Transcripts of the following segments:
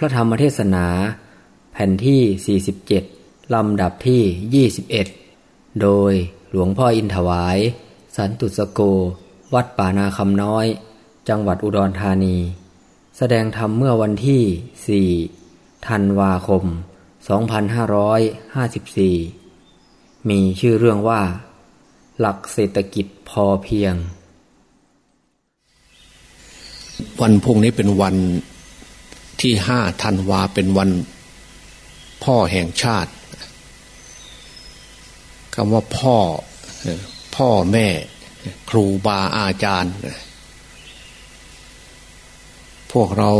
พระธรรมเทศนา แผ่นที่ 47 ลำดับที่ 21 โดยหลวงพ่ออินถวาย สันตุสโก วัดป่านาคำน้อย จังหวัดอุดรธานี แสดงธรรมเมื่อวันที่ 4 ธันวาคม 2554 มีชื่อเรื่องว่า หลักเศรษฐกิจพอเพียง วันพุ่งนี้เป็นวัน ที่ห้าธันวาเป็นวันพ่อแห่งชาติคำว่าพ่อ พ่อแม่ ครูบาอาจารย์ พวกเรา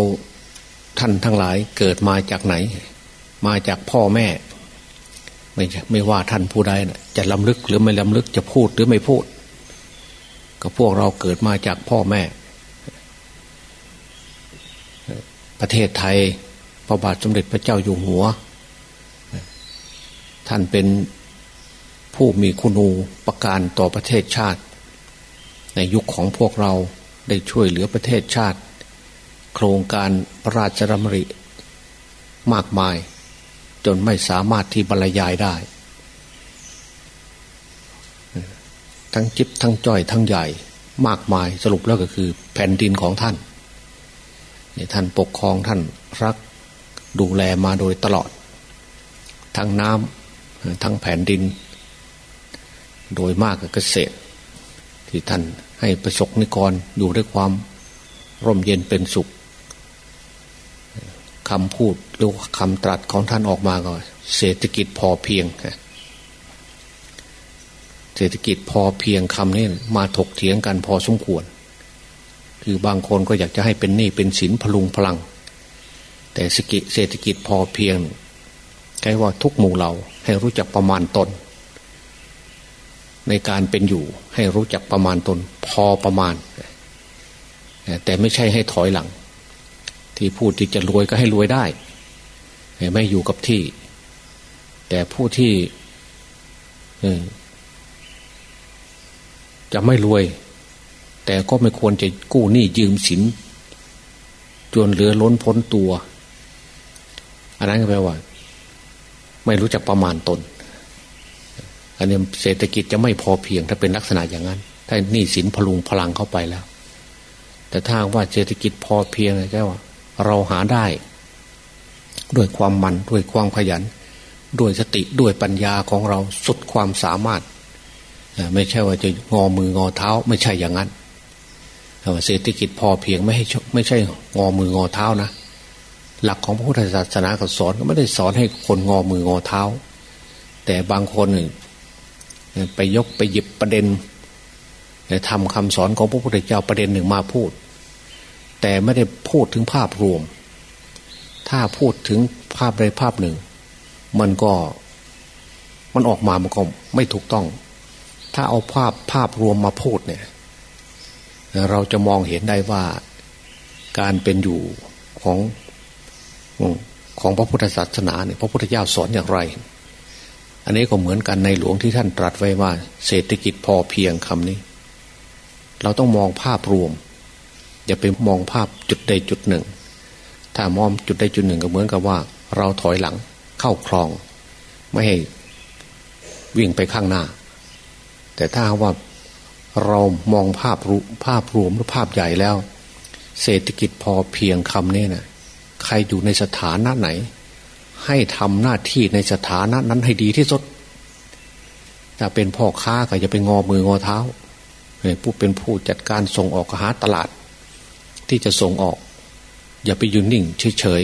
ท่านทั้งหลายเกิดมาจากไหน มาจากพ่อแม่ ไม่ไม่ว่าท่านผู้ใดนะจะล้ำลึกหรือไม่ล้ำลึกจะพูดหรือไม่พูด ก็พวกเราเกิดมาจากพ่อแม่ ประเทศไทยพระบาทสมเด็จพระเจ้าอยู่หัว ท่านเป็นผู้มีคุณูปการต่อประเทศชาติ ในยุคของพวกเราได้ช่วยเหลือประเทศชาติ โครงการพระราชดำริมากมาย จนไม่สามารถที่บรรยายได้ ทั้งจิบทั้งจ้อยทั้งใหญ่มากมายสรุปแล้วก็คือแผ่นดินของท่าน ท่านปกครองท่านรักดูแลมาโดยตลอด ทั้งน้ำทั้งแผ่นดิน โดยมากกับเกษตร ที่ท่านให้ประสบนิกรอยู่ด้วยความร่มเย็นเป็นสุขคำพูดหรือคำตรัสของท่านออกมาก็เศรษฐกิจพอเพียง เศรษฐกิจพอเพียงคำนี้มาถกเถียงกันพอสมควร คือบางคนก็อยากจะให้เป็นหนี้เป็นสินพลุงพลัง แต่สกิเศรษฐกิจพอเพียงใช้ว่าทุกหมู่เราให้รู้จักประมาณตน ในการเป็นอยู่ให้รู้จักประมาณตน พอประมาณ แต่ไม่ใช่ให้ถอยหลัง ที่พูดที่จะรวยก็ให้รวยได้ ไม่อยู่กับที่ แต่ผู้ที่จะไม่รวย แต่ก็ไม่ควรจะกู้หนี้ยืมสินจนเหลือล้นพ้นตัว อันนั้นก็แปลว่า ไม่รู้จักประมาณตน อันนี้เศรษฐกิจจะไม่พอเพียง ถ้าเป็นลักษณะอย่างนั้น ถ้าหนี้สินพลุงพลังเข้าไปแล้ว แต่ถ้าว่าเศรษฐกิจพอเพียงแค่ว่า เราหาได้ ด้วยความมันด้วยความขยัน ด้วยสติด้วยปัญญาของเราสุดความสามารถ ไม่ใช่ว่าจะงอมืองอเท้า ไม่ใช่อย่างนั้น เศรษฐกิจพอเพียงไม่ให้ไม่ใช่งอมืองอเท้านะหลักของพระพุทธศาสนาก็สอนก็ไม่ได้สอนให้คนงอมืองอเท้า แต่บางคนไปยกไปหยิบประเด็นทำคำสอนของพระพุทธเจ้าประเด็นหนึ่งมาพูด แต่ไม่ได้พูดถึงภาพรวม ถ้าพูดถึงภาพใดภาพหนึ่ง มันก็มันออกมามันก็ไม่ถูกต้อง ถ้าเอาภาพภาพรวมมาพูดเนี่ย เราจะมองเห็นได้ว่าการเป็นอยู่ของของพระพุทธศาสนาเนี่ยพระพุทธเจ้าสอนอย่างไร อันนี้ก็เหมือนกันในหลวงที่ท่านตรัสไว้ว่า เศรษฐกิจพอเพียงคำนี้ เราต้องมองภาพรวม อย่าไปมองภาพจุดใดจุดหนึ่ง ถ้ามองจุดใดจุดหนึ่งก็เหมือนกับว่า เราถอยหลังเข้าคลอง ไม่ให้วิ่งไปข้างหน้า แต่ถ้าว่า เรามองภาพรูภาพรวมหรือภาพใหญ่แล้ว เศรษฐกิจพอเพียงคำนี้นะใครอยู่ในสถานะไหน ให้ทำหน้าที่ในสถานะนั้นให้ดีที่สุดถ้าเป็นพ่อค้าก็จะไปงอมืองอเท้าผู้เป็นผู้จัดการส่งออกหาตลาด ที่จะส่งออก อย่าไปยืนนิ่งเฉย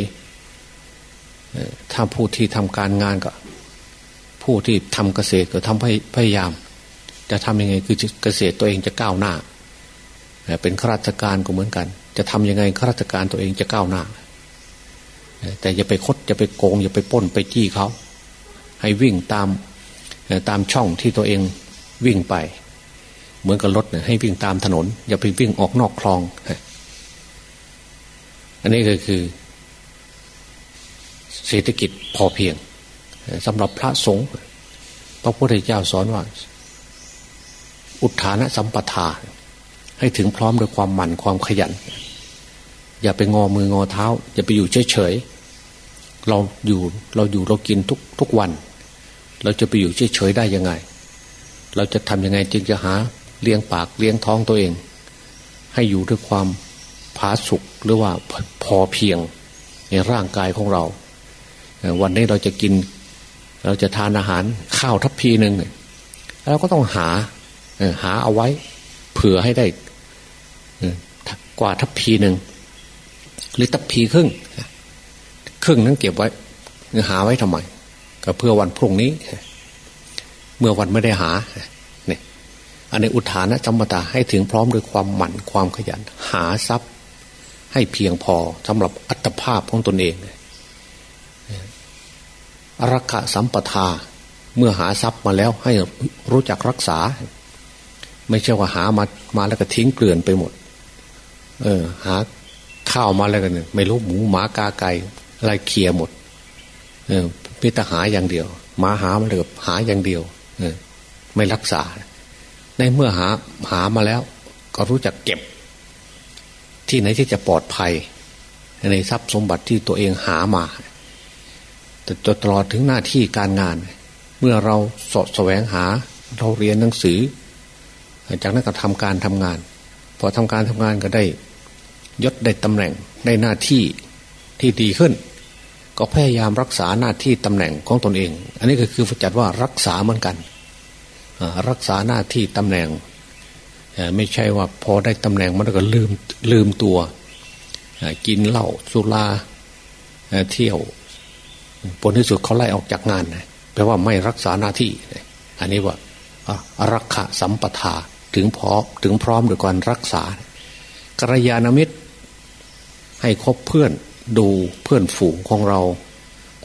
ๆถ้าผู้ที่ทำการงานก็ ผู้ที่ทำเกษตรก็ทำพยายาม จะทำยังไงคือเกษตรตัวเองจะก้าวหน้า เป็นข้าราชการก็เหมือนกัน จะทำยังไงข้าราชการตัวเองจะก้าวหน้า แต่อย่าไปคดอย่าไปโกง อย่าไปป้นไปจี้เขา ให้วิ่งตามตามช่องที่ตัวเองวิ่งไป เหมือนกับรถให้วิ่งตามถนน อย่าไปวิ่งออกนอกคลอง อันนี้ก็คือ เศรษฐกิจพอเพียงสำหรับพระสงฆ์พระพุทธเจ้าสอนว่า อุทานสัมปทา ให้ถึงพร้อมด้วยความหมั่นความขยัน อย่าไปงอมืองอเท้า อย่าไปอยู่เฉยเราอยู่เราอยู่เรากินทุกทุกวัน เราจะไปอยู่เฉยๆได้ยังไง เราจะทำยังไงจึงจะหาเลี้ยงปากเลี้ยงท้องตัวเอง ให้อยู่ด้วยความผาสุกหรือว่าพอเพียงในร่างกายของเรา วันนี้เราจะกิน เราจะทานอาหารข้าวทัพพีหนึ่งเราก็ต้องหา หาเอาไว้ เผื่อให้ได้กว่าทัพพีหนึ่งหรือทัพพีครึ่งครึ่งนั้นเก็บไว้หาไว้ทำไม ก็เพื่อวันพรุ่งนี้ เมื่อวันไม่ได้หาเนี่ยอันนี้อุทานะจำมตาให้ถึงพร้อมด้วยความหมั่นความขยัน หาทรัพย์ ให้เพียงพอสำหรับอัตภาพของตนเองรักษาสัมปทาเมื่อหาทรัพย์มาแล้วให้รู้จักรักษา ไม่ใช่ว่าหามามาแล้วก็ทิ้งเกลื่อนไปหมด เออ หาข้าวมาแล้วกันไม่รู้หมูหมากาไก่อะไรเคลียหมด เออพิตาหาอย่างเดียวหมาหามาเลยหาอย่างเดียว เออ ไม่รักษา ในเมื่อหาหามาแล้ว ก็รู้จักเก็บ ที่ไหนที่จะปลอดภัย ในทรัพย์สมบัติที่ตัวเองหามาแต่ตลอดถึงหน้าที่การงาน เมื่อเราสดแสวงหา เราเรียนหนังสือ จากนั้นก็ทำการทำงาน พอทำการทำงานก็ได้ยศได้ตำแหน่งได้หน้าที่ที่ดีขึ้น ก็พยายามรักษาหน้าที่ตำแหน่งของตนเอง อันนี้ก็คือจัดว่ารักษาเหมือนกันรักษาหน้าที่ตำแหน่งไม่ใช่ว่าพอได้ตำแหน่งมันก็ลืมลืมตัวกินเหล้าสุราเที่ยวผลที่สุดเขาไล่ออกจากงานแปลว่าไม่รักษาหน้าที่ อันนี้ว่ารักษาสัมปทา ถึงพร้อมถึงพร้อมด้วยการรักษากัลยาณมิตร ให้คบเพื่อนดูเพื่อนฝูงของเรา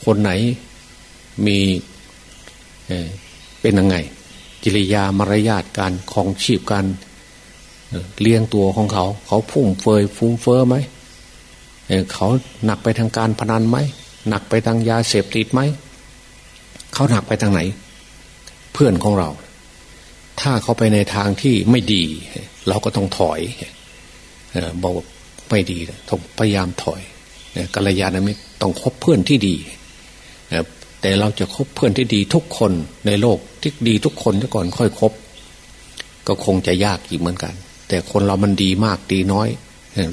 คนไหนมีเป็นยังไง กิริยามารยาทการคองชีพการเลี้ยงตัวของเขา เขาพุ่งเฟยฟุ้งเฟอ้อไหมเขาหนักไปทางการพนันไหมหนักไปทางยาเสพติดไหมเขาหนักไปทางไหน เพื่อนของเรา ถ้าเขาไปในทางที่ไม่ดี เราก็ต้องถอยบอกไม่ดีต้องพยายามถอยกัลยาณมิตรต้องคบเพื่อนที่ดีแต่เราจะคบเพื่อนที่ดีทุกคนในโลกที่ดีทุกคนก่อนค่อยคบ ก็คงจะยากอีกเหมือนกัน แต่คนเรามันดีมากดีน้อย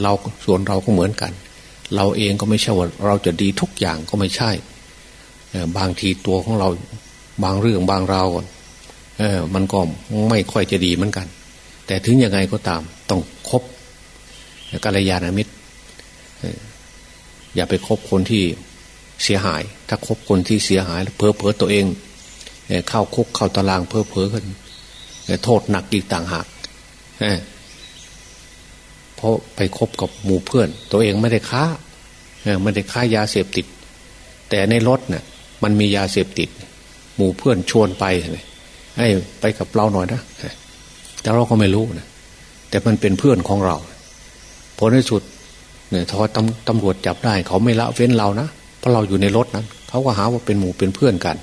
เราส่วนเราก็เหมือนกัน เราเองก็ไม่ใช่ว่าเราจะดีทุกอย่างก็ไม่ใช่ บางทีตัวของเราบางเรื่องบางราว ก่อมันก็ไม่ค่อยจะดีเหมือนกัน แต่ถึงยังไงก็ตาม ต้องคบกัลยาณมิตรอย่าไปคบคนที่เสียหาย ถ้าคบคนที่เสียหายเพอเพอตัวเองเข้าคุกเข้าตารางเพอเพอกันโทษหนักอีกต่างหากเพราะไปคบกับหมู่เพื่อน ตัวเองไม่ได้ค้าไม่ได้ค้ายาเสพติด แต่ในรถเนะ่ยมันมียาเสพติด หมู่เพื่อนชวนไป ให้ไปกับเราหน่อยนะแต่เราก็ไม่รู้นะแต่มันเป็นเพื่อนของเราผลในสุดเนี่ยทอตำตำรวจจับได้ เขาไม่ละเว้นเรานะเพราะเราอยู่ในรถนั้นเขาก็หาว่าเป็นหมู่เป็นเพื่อนกัน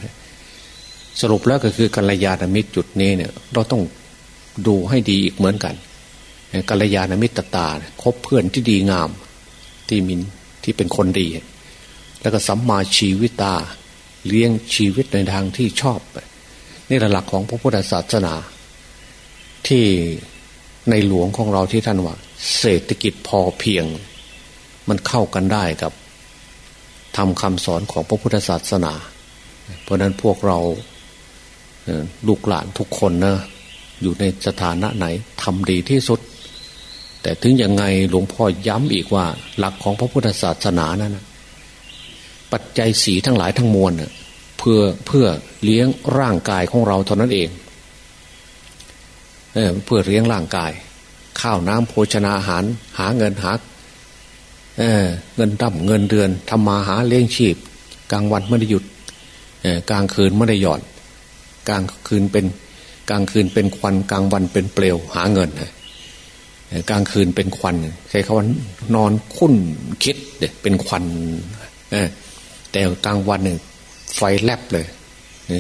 สรุปแล้วก็คือกัลยาณมิตรจุดนี้เนี่ย เราต้องดูให้ดีอีกเหมือนกันกัลยาณมิตรตาคบเพื่อนที่ดีงาม ที่มินที่เป็นคนดี แล้วก็สัมมาชีวิตา เลี้ยงชีวิตในทางที่ชอบ นี่หลักของพระพุทธศาสนา ที่ในหลวงของเราที่ท่านว่า เศรษฐกิจพอเพียง มันเข้ากันได้กับทำคำสอนของพระพุทธศาสนา เพราะนั้นพวกเราลูกหลานทุกคนนะอยู่ในสถานะไหนทำดีที่สุด แต่ถึงยังไงหลวงพ่อย้ำอีกว่า หลักของพระพุทธศาสนานั้นปัจจัยสีทั้งหลายทั้งมวล เพื่อเพื่อเลี้ยงร่างกายของเราเท่านั้นเองเเพื่อเลี้ยงร่างกาย ข้าวน้ำโภชนาอาหาร หาเงินหาเเงินดั้มเงินเดือนทำมาหาเลี้ยงชีพ กลางวันไม่ได้หยุดกลางคืนไม่ได้หย่อน กลางคืนเป็นกลางคืนเป็นควันกลางวันเป็นเปลวหาเงินกลางคืนเป็นควันใช้คำว่านอนคุ้นคิดเด็เป็นควันแต่กลางวันเนี่ย ไฟแลบเลย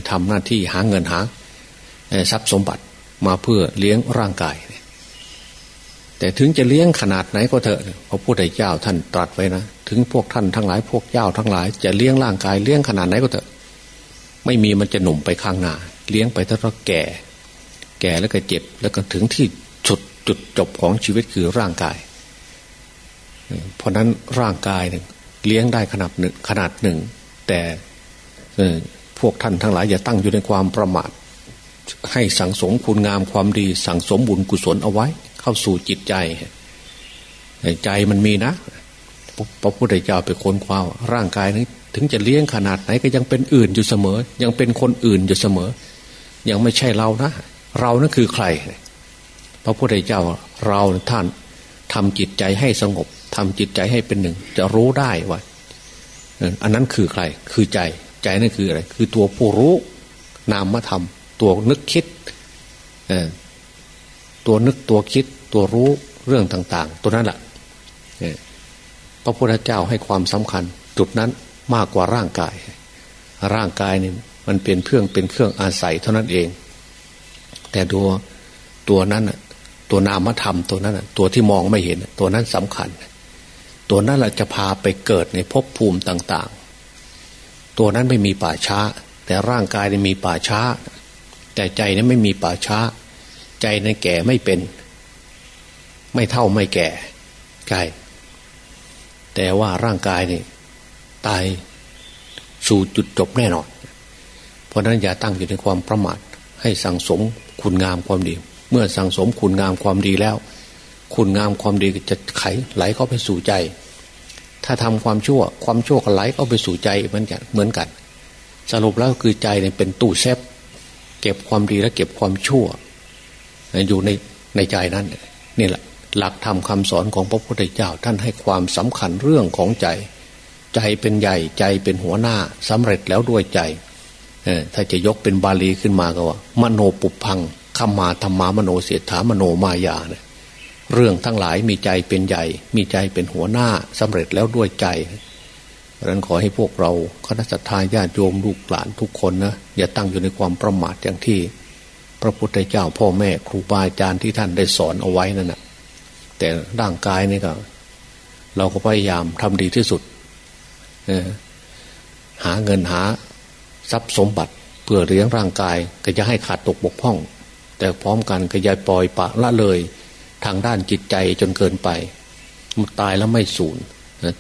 ทำหน้าที่หาเงินหาทรัพย์สมบัติมาเพื่อเลี้ยงร่างกาย แต่ถึงจะเลี้ยงขนาดไหนก็เถอะพระพุทธเจ้าท่านตรัสไว้นะ ถึงพวกท่านทั้งหลายพวกเจ้าทั้งหลาย จะเลี้ยงร่างกายเลี้ยงขนาดไหนก็เถอะ ไม่มีมันจะหนุ่มไปข้างหน้า เลี้ยงไปถ้าเราแก่ แก่แล้วก็เจ็บ แล้วก็ถึงที่จุดจุดจบของชีวิตคือร่างกาย เพราะนั้นร่างกายหนึ่งเลี้ยงได้ขนาดหนึ่งขนาดหนึ่ง แต่ พวกท่านทั้งหลายอย่าตั้งอยู่ในความประมาท ให้สั่งสมคุณงามความดี สั่งสมบุญกุศลเอาไว้ เข้าสู่จิตใจ ใจมันมีนะพระพุทธเจ้าไปค้นคว้าร่างกายนี้ถึงจะเลี้ยงขนาดไหนก็ยังเป็นอื่นอยู่เสมอ ยังเป็นคนอื่นอยู่เสมอ ยังไม่ใช่เรานะ เรานั่นคือใคร พระพุทธเจ้าเราท่านทำจิตใจให้สงบทำจิตใจให้เป็นหนึ่ง จะรู้ได้ว่าอันนั้นคือใคร คือใจ ใจนั่นคืออะไร คือตัวผู้รู้นามธรรม ตัวนึกคิดตัวนึกตัวคิดตัวรู้เรื่องต่าง ๆ ตัวนั้นแหละพระพุทธเจ้าให้ความสำคัญ จุดนั้นมากกว่าร่างกาย ร่างกายนี่มันเป็นเครื่องเป็นเครื่องอาศัยเท่านั้นเอง แต่ตัวตัวนั้นตัวนามธรรมตัวนั้นตัวที่มองไม่เห็น ตัวนั้นสำคัญ ตัวนั้นแหละจะพาไปเกิดในภพภูมิต่างๆ ตัวนั้นไม่มีป่าช้า แต่ร่างกายนี่มีป่าช้า แต่ใจนั้นไม่มีป่าช้า ใจนั้นแก่ไม่เป็น ไม่เท่าไม่แก่ใช่แต่ว่าร่างกายนี่ตายสู่จุดจบแน่นอน เพราะนั้นอย่าตั้งอยู่ในความประมาทให้สั่งสมคุณงามความดี เมื่อสั่งสมคุณงามความดีแล้ว คุณงามความดีจะไขไหลเข้าไปสู่ใจ ถ้าทำความชั่ว ความชั่วก็ไหลเข้าไปสู่ใจเหมือนกันเหมือนกัน สรุปแล้วคือใจเนี่ยเป็นตู้เซฟเก็บความดีและเก็บความชั่ว อยู่ในในใจนั้นนี่แหละ หลักธรรมคาสอนของพระพุทธเจ้าท่านให้ความสำคัญเรื่องของใจ ใจเป็นใหญ่ใจเป็นหัวหน้าสำเร็จแล้วด้วยใจถ้าจะยกเป็นบาลีขึ้นมาก็ว่า มโนปุพังขมาธรรมามโนเสถามโนมายาเนี่ย เรื่องทั้งหลายมีใจเป็นใหญ่ มีใจเป็นหัวหน้าสำเร็จแล้วด้วยใจดังนั้นขอให้พวกเราคณะสัตยาญาติโยมลูกหลานทุกคนนะอย่าตั้งอยู่ในความประมาทอย่างที่ พระพุทธเจ้าพ่อแม่ครูบาอาจารย์ที่ท่านได้สอนเอาไว้นั่นนะแต่ร่างกายนี่ก็เราก็พยายามทำดีที่สุดหาเงินหาทรัพย์สมบัติเพื่อเลี้ยงร่างกายก็จะให้ขาดตกบกพร่อง แต่พร้อมกันก็อย่าปล่อยปะละเลย ทางด้านจิตใจจนเกินไปตายแล้วไม่สูญ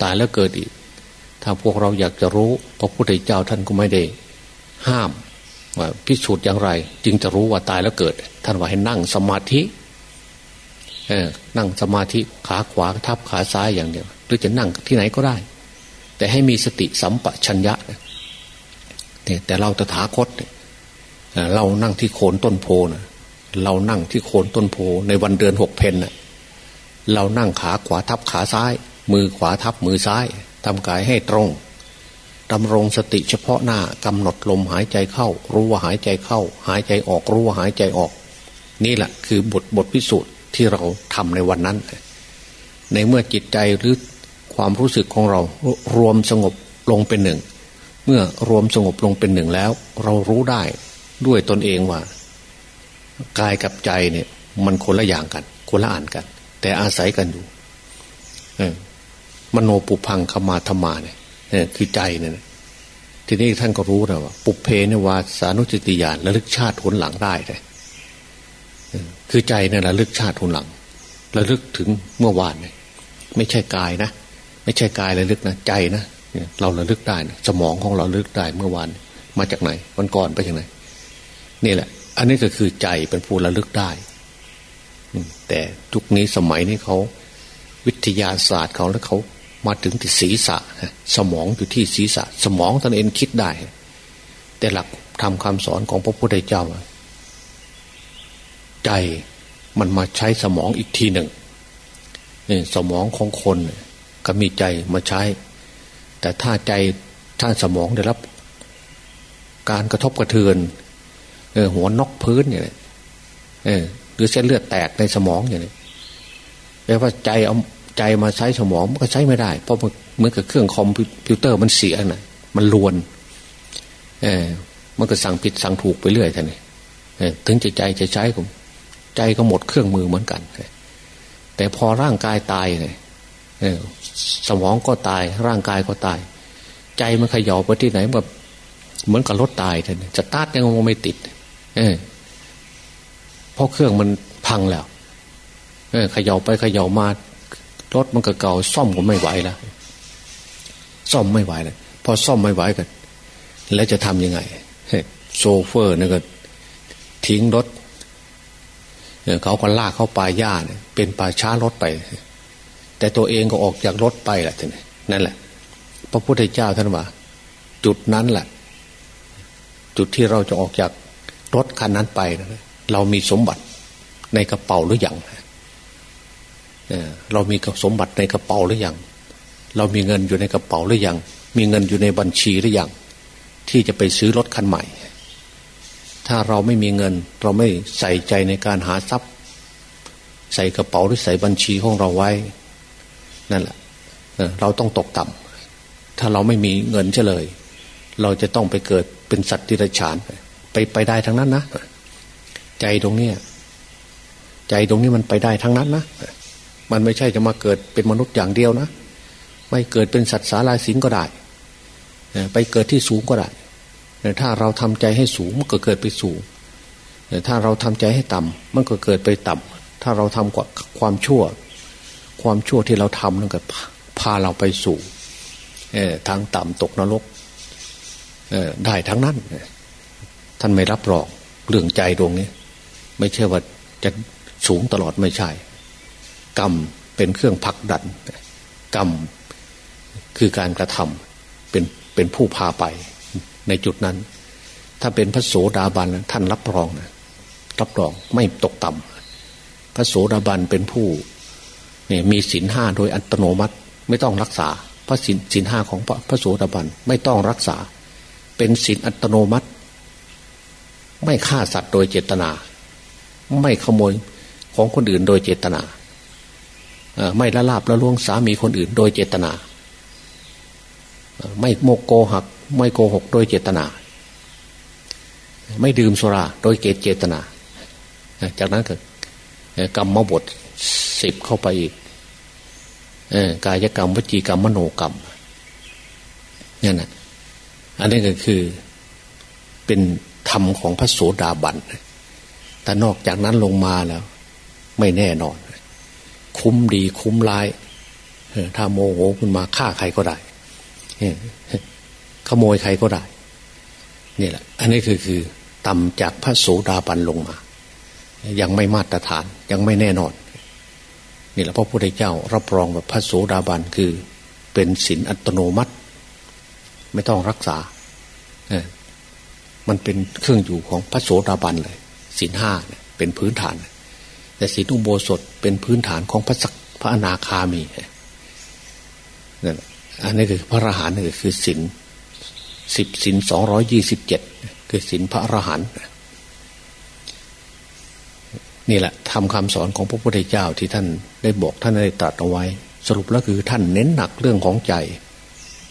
ตายแล้วเกิดอีก ถ้าพวกเราอยากจะรู้พระพุทธเจ้าท่านก็ไม่ได้ห้ามว่าพิสูจน์อย่างไร จึงจะรู้ว่าตายแล้วเกิด ท่านว่าให้นั่งสมาธินั่งสมาธิขาขวาทับขาซ้ายอย่างเดียว หรือจะนั่งที่ไหนก็ได้ แต่ให้มีสติสัมปชัญญะแต่เราตถาคตเรานั่งที่โคนต้นโพนะ เรานั่งที่โคนต้นโพในวันเดือนหกเพนนะเรานั่งขาขวาทับขาซ้าย มือขวาทับมือซ้ายทำกายให้ตรงดำรงสติเฉพาะหน้ากำหนดลมหายใจเข้า รู้ว่าหายใจเข้า หายใจออกรู้ว่าหายใจออก นี่แหละคือบทบทพิสูจน์ที่เราทำในวันนั้น ในเมื่อจิตใจหรือความรู้สึกของเรารวมสงบลงเป็นหนึ่ง เมื่อรวมสงบลงเป็นหนึ่งแล้ว เรารู้ได้ด้วยตนเองว่า กายกับใจเนี่ย มันคนละอย่างกัน คนละอ่านกัน แต่อาศัยกันอยู่มโนปุพังขมาธรรมาเนี่ยคือใจเนี่ยทีนี้ท่านก็รู้นะว่า ปุเพเนวาสานุจติยานระลึกชาติผลหลังได้เลยคือใจเนั่นระลึกชาติทุนหลังระลึกถึงเมื่อวานเนี่ยไม่ใช่กายนะไม่ใช่กายระลึกนะใจนะเราระลึกได้นะสมองของเราระลึกได้เมื่อวาน มาจากไหน วันก่อนไปจากไหนนี่แหละ อันนี้ก็คือใจเป็นผู้ระลึกได้ แต่ทุกนี้สมัยนี้เขาวิทยาศาสตร์เขาแล้วเขามาถึงที่ศีรษะ สมองอยู่ที่ศีรษะ สมองตนเองคิดได้ แต่หลักทำคำสอนของพระพุทธเจ้า ใจมันมาใช้สมองอีกทีหนึ่งสมองของคนก็มีใจมาใช้ แต่ถ้าใจถ้าสมองได้รับ การกระทบกระเทือน เออหัวนกพื้นอย่างนี้หรือเส้นเลือดแตกในสมองอย่างนี้แปลว่าใจเอาใจมาใช้สมองมันก็ใช้ไม่ได้ เพราะเหมือนกับเครื่องคอมพิวเตอร์มันเสียนะมันลวน เออมันก็สั่งผิดสั่งถูกไปเรื่อยท่านนี่ถึงใจใจจะใช้ผมใจก็หมดเครื่องมือเหมือนกันแต่พอร่างกายตายเนี่ยสมองก็ตาย ร่างกายก็ตาย ใจมันขย่าไปที่ไหนแบบเหมือนกับรถตายเลยจะตาดยังไม่ติดเออเพราะเครื่องมันพังแล้ว เออขย่าไปขย่ามารถมันก็เก่าซ่อมก็ไม่ไหวแล้วซ่อมไม่ไหวเลยพอซ่อมไม่ไหวกันแล้วจะทำยังไงโซเฟอร์นี่ก็ทิ้งรถเขาก็ลากเข้าป่าหญ้าเนี่ยเป็นป่าช้ารถไป แต่ตัวเองก็ออกจากรถไปแหละท่านนั่นแหละ พระพุทธเจ้าท่านว่า จุดนั้นแหละ จุดที่เราจะออกจาก รถคันนั้นไปนะเรามีสมบัติในกระเป๋าหรือยังเรามีสมบัติในกระเป๋าหรือยังเรามีเงินอยู่ในกระเป๋าหรือยังมีเงินอยู่ในบัญชีหรือยังที่จะไปซื้อรถคันใหม่ ถ้าเราไม่มีเงิน เราไม่ใส่ใจในการหาทรัพย์ ใส่กระเป๋าหรือใส่บัญชีของเราไว้ นั่นแหละเราต้องตกต่ำถ้าเราไม่มีเงินเฉลย เราจะต้องไปเกิดเป็นสัตว์ที่ไรฉาน ไปไปได้ทั้งนั้นนะใจตรงนี้ใจตรงนี้มันไปได้ทั้งนั้นนะมันไม่ใช่จะมาเกิดเป็นมนุษย์อย่างเดียวนะไม่เกิดเป็นสัตว์สาราสิงก็ได้ไปเกิดที่สูงก็ได้ถ้าเราทำใจให้สูงมันก็เกิดไปสูงถ้าเราทำใจให้ต่ำมันก็เกิดไปต่ำถ้าเราทำกว่าความชั่ว ความชั่วที่เราทำนั่นก็พาเราไปสู่ทางต่ำตกนรกได้ทั้งนั้น ท่านไม่รับรองเรื่องใจดวงนี้ ไม่ใช่ว่าจะสูงตลอดไม่ใช่ กรรมเป็นเครื่องพักดัน กรรมคือการกระทำเป็นเป็นผู้พาไปในจุดนั้น ถ้าเป็นพระโสดาบันท่านรับรองนะรับรองไม่ตกต่ำพระโสดาบันเป็นผู้เนี่ยมีศีลห้าโดยอัตโนมัติไม่ต้องรักษา พระศีลศีลห้าของพระโสดาบันไม่ต้องรักษา เป็นศีลอัตโนมัติ ไม่ฆ่าสัตว์โดยเจตนา ไม่ขโมยของคนอื่นโดยเจตนาไม่ละลาบละล่วงสามีคนอื่นโดยเจตนา ไม่โมกโกหัก ไม่โกหกโดยเจตนา ไม่ดื่มสุราโดยเกตเจตนา จากนั้นก็กรรมมบทสิบเข้าไปอีกกายกรรมวจีกรรมมโนกรรมนี่นะอันนี้ก็คือเป็น ธรรมของพระโสดาบันแต่นอกจากนั้นลงมาแล้ว ไม่แน่นอน คุ้มดีคุ้มร้ายถ้าโมโหขึ้นมาฆ่าใครก็ได้ขโมยใครก็ได้นี่แหละ อันนี้คือคือต่ำจากพระโสดาบันลงมา ยังไม่มาตรฐานยังไม่แน่นอนนี่แหละพระพุทธเจ้ารับรองแบบพระโสดาบันคือ เป็นศีลอัตโนมัติ ไม่ต้องรักษา มันเป็นเครื่องอยู่ของพระโสดาบันเลยศีลห้าเป็นพื้นฐาน แต่ศีลอุโบสถเป็นพื้นฐานของพระสักพระอนาคามีนั่นอันนี้คือพระอรหันต์นี่คือศินสิบศินสองร้อยยี่สิบเจ็ดคือศินพระอรหันต์นี่แหละทำคำสอนของพระพุทธเจ้าที่ท่านได้บอกท่านได้ตรัสเอาไว้ สรุปแล้วคือท่านเน้นหนักเรื่องของใจ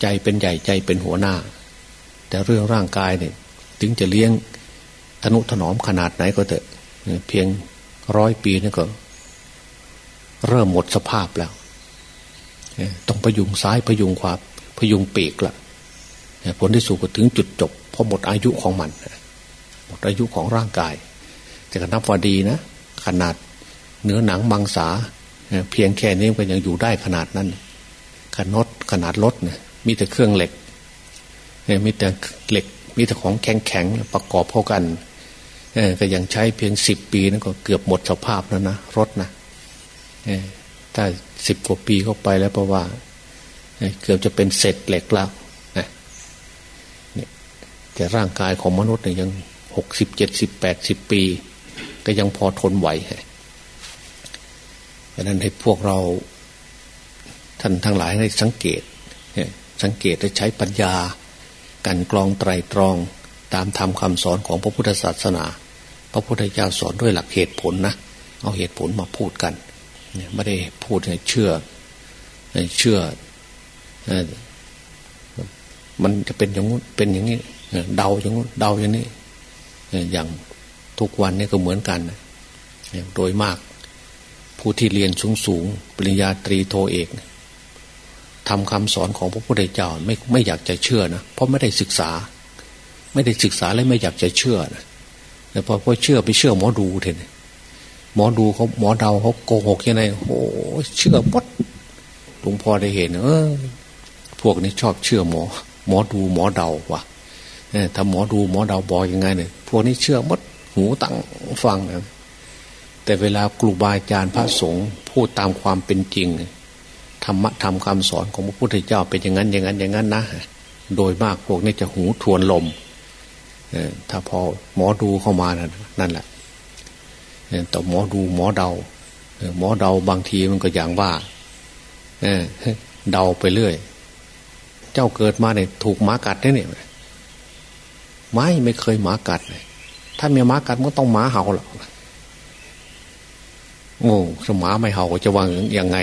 ใจเป็นใหญ่ใจเป็นหัวหน้า แต่เรื่องร่างกายเนี่ย ถึงจะเลี้ยงทนุถนอมขนาดไหนก็เถอะเพียงร้อยปีนี่ก็ เริ่มหมดสภาพแล้วต้องพยุงซ้ายพยุงขวาพยุงปีกละผลที่สุดก็ถึงจุดจบพอหมดอายุของมันหมดอายุของร่างกาย แต่ก็นับว่าดีนะ ขนาดเนื้อหนังมังสาเพียงแค่นี้ก็ยังอยู่ได้ขนาดนั้นขนาดขนาดรถเนี่ยมีแต่เครื่องเหล็กมีแต่เหล็ก มีแต่ของแข็งแข็งประกอบเข้ากันก็ยังใช้เพียงสิบปีนั่นก็เกือบหมดสภาพแล้วนะรถนะถ้าสิบกว่าปีเข้าไปแล้วเพราะว่าเกือบจะเป็นเศษเหล็กแล้วนะแต่ร่างกายของมนุษย์เนี่ยยังหกสิบเจ็ดสิบแปดสิบปี ก็ยังพอทนไหวดังนั้นให้พวกเราท่านทั้งหลายให้สังเกตสังเกตและใช้ปัญญา การกรองไตรตรองตามธรรมคำสอนของพระพุทธศาสนา พระพุทธเจ้าสอนด้วยหลักเหตุผลนะ เอาเหตุผลมาพูดกันไม่ได้พูดให้เชื่อเชื่อมันจะเป็นอย่างนู้นเป็นอย่างนี้เดาอย่างนู้นเดาอย่างนี้อย่างทุกวันนี้ก็เหมือนกันโดยมากผู้ที่เรียนสูงสูงปริญญาตรีโทเอก ทำคำสอนของพระพุทธเจ้าไม่ไม่อยากจะเชื่อนะเพราะไม่ได้ศึกษา ไม่ได้ศึกษาและไม่อยากจะเชื่อนะแต่พอพอเชื่อไปเชื่อหมอดูเถอะหมอดูเขาหมอเดาเขาโกหกยังไงโอ้เชื่อปดหลวงพ่อได้เห็น เออ พวกนี้ชอบเชื่อหมอ หมอดูหมอเดาว่ะถ้าหมอดูหมอเดาบอกยังไงเนี่ยพวกนี้เชื่อมดหูตั้งฟังนะแต่เวลาครูบาอาจารย์พระสงฆ์พูดตามความเป็นจริง ธรรมะธรรมคำสอนของพระพุทธเจ้าเป็นอย่างนั้นอย่างนั้นอย่างนั้นนะ โดยมากพวกนี้จะหูทวนลมถ้าพอหมอดูเข้ามานั่นแหละแต่หมอดูหมอเดาหมอเดาบางทีมันก็อย่างว่าเดาไปเรื่อย เจ้าเกิดมาเนี่ยถูกหมากัดเนี่ยไม่ไม่เคยหมากัดเลยถ้ามีหมากัดมันต้องหมาเห่าหรอกโง่สมาไม่เห่าจะวางยังไง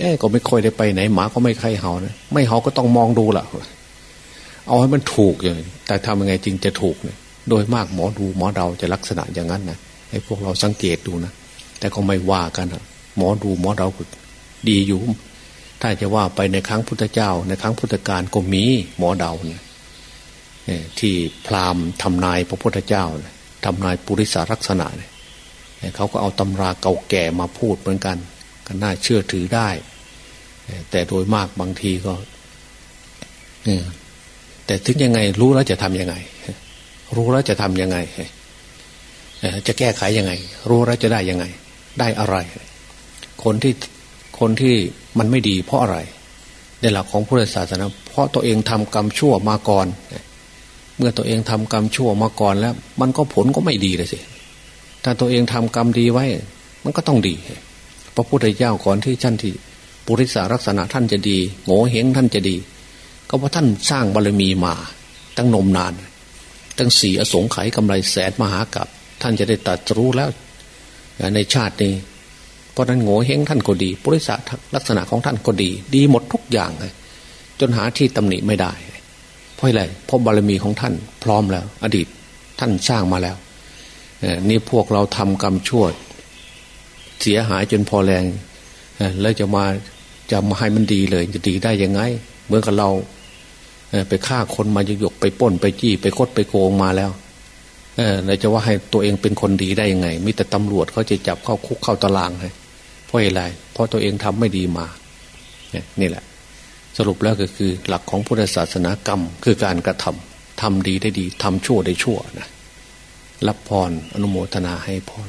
เอ๊ก็ไม่ค่อยได้ไปไหนหมาก็ไม่ใครเห่านะไม่เห่าก็ต้องมองดูล่ะ เอาให้มันถูกอย่างแต่ทำยังไงจริงจะถูกเนี่ยโดยมากหมอดูหมอเดาจะลักษณะอย่างนั้นนะให้พวกเราสังเกตดูนะแต่ก็ไม่ว่ากันหมอดูหมอเดาดีอยู่ ถ้าจะว่าไปในครั้งพุทธเจ้า ในครั้งพุทธกาลก็มีหมอเดาเนี่ยที่พราหมณ์ทำนายพระพุทธเจ้าทำนายปุริสารักษณะเนี่ยเขาก็เอาตำราเก่าแก่มาพูดเหมือนกัน ก็น่าเชื่อถือได้ แต่โดยมากบางทีก็แต่ถึงยังไง รู้แล้วจะทำยังไง รู้แล้วจะทำยังไงจะแก้ไขยังไง รู้แล้วจะได้ยังไง ได้อะไร คนที่คนที่มันไม่ดีเพราะอะไร ในหลักของพุทธศาสนาเพราะตัวเองทำกรรมชั่วมาก่อนเมื่อตัวเองทำกรรมชั่วมาก่อนแล้ว มันก็ผลก็ไม่ดีเลยสิถ้าตัวเองทำกรรมดีไว้ มันก็ต้องดี พระพุทธเจ้าก่อนที่ท่านที่ปุริสารักษณะท่านจะดีโง่เฮงท่านจะดี ก็เพราะท่านสร้างบารมีมา ตั้งนมนาน ตั้งสี่อสงไขยกำไรแสนมหากับท่านจะได้ตัดรู้แล้วในชาตินี้ เพราะนั้นโง่เฮงท่านก็ดีปุริสาลักษณะของท่านก็ดี ดีหมดทุกอย่างเลยจนหาที่ตำหนิไม่ได้เพราะอะไรเพราะบารมีของท่านพร้อมแล้ว อดีตท่านสร้างมาแล้วนี่พวกเราทำกรรมชั่ว เสียหายจนพอแรงแล้วจะมาจะมาให้มันดีเลย จะดีได้ยังไงเมื่อกับเราไปฆ่าคนมาหยกไปป้นไปจี้ ไปคดไปโกงมาแล้วเราจะว่าให้ตัวเองเป็นคนดีได้ยังไงมิแต่ตำรวจเขาจะจับเข้าคุกเข้าตารางให้เพราะอะไรเพราะตัวเองทำไม่ดีมานี่แหละ สรุปแล้วก็คือหลักของพุทธศาสนากรรม คือการกระทำทำดีได้ดีทำชั่วได้ชั่วนะรับพรอนุโมทนาให้พร